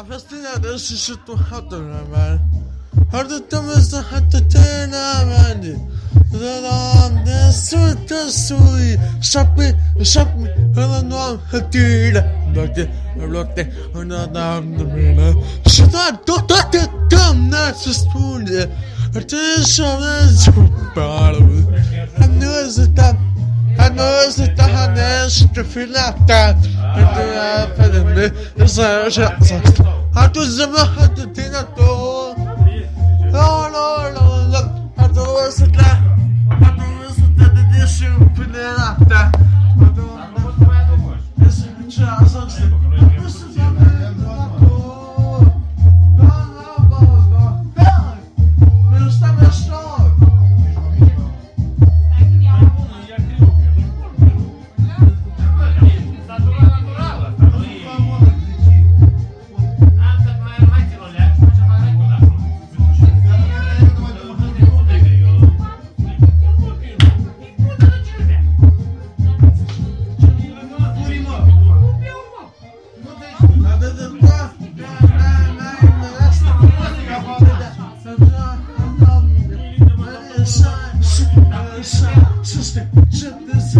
Afastinada și și tu hatuna man. Hadi tamasa hatta tena man. Zaram de suta sui. Shapi shapi hala no am hatira. Blote blote ona dam de mina. Shita to to te tam na suspune. Arte shavna zupalu. Anuzita Hanøsita haneske filata Handu afalene Zara shaksa Handu zima handu tina toa Essa, sister, sister, this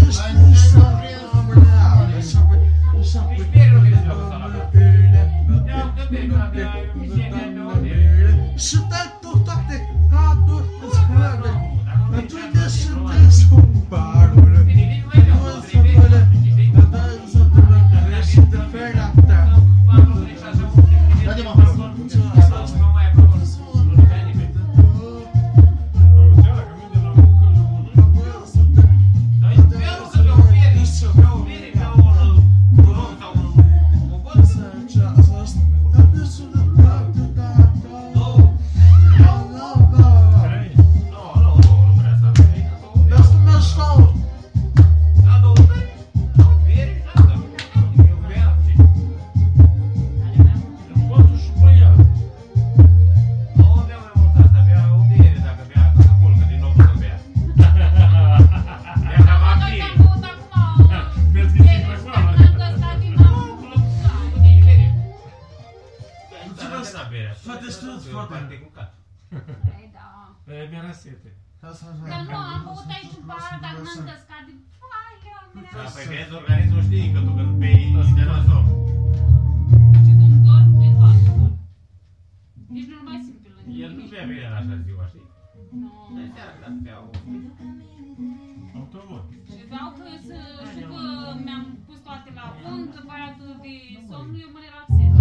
Mi-era sete. Dar nu, am băut aici un pahar, dar n-am căscat de foaia, Da, mea. păi vezi, organismul știi că tu când bei, de la somn. Și când dorm, e foarte bun. Nici nu mai simt pe lângă El nu nimic. bea bine la așa ziua, știi? Nu. De seara când bea o... Autobuz. Și vreau că să știu că mi-am pus toate la punct, după aia tu de somn, eu mă relaxez.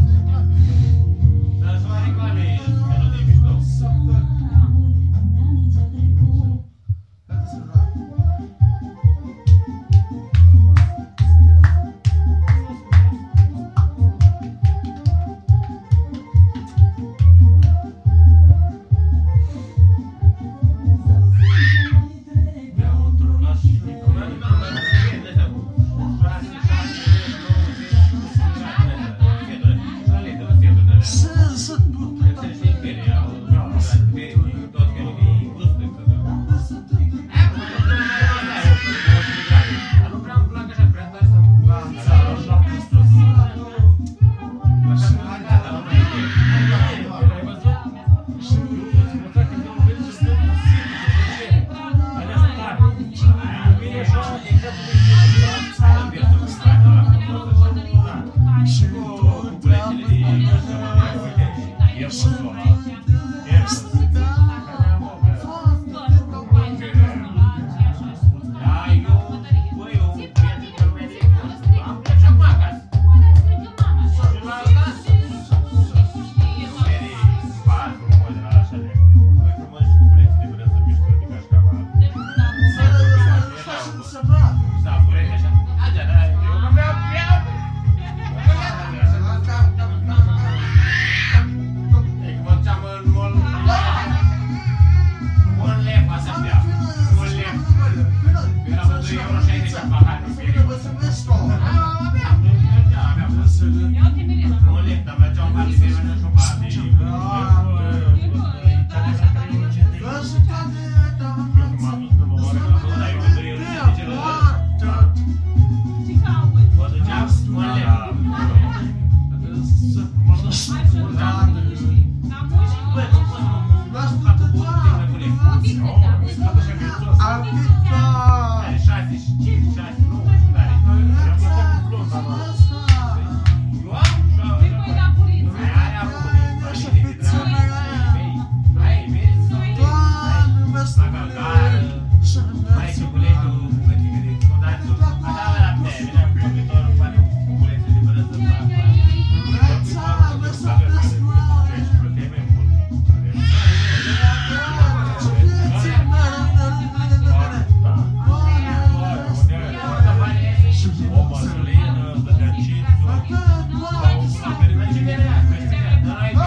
surprised. Stop, what is it? I just, I just,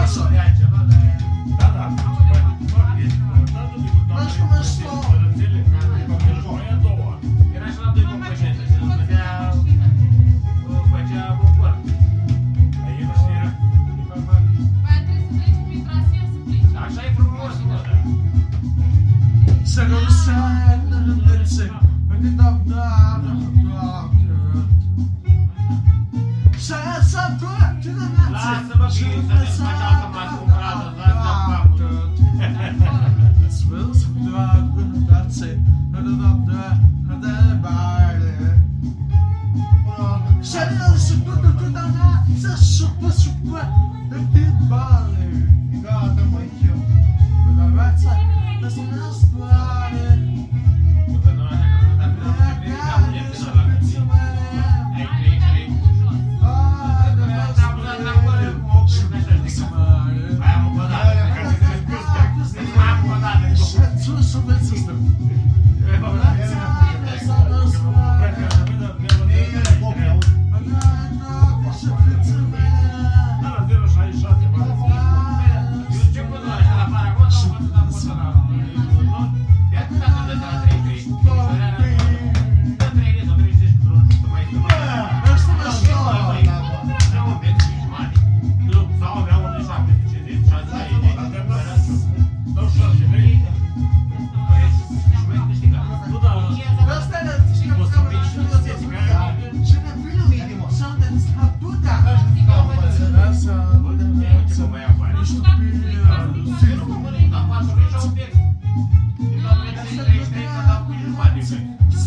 Era și som dragen,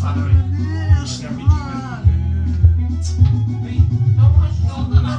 Păi, dau mă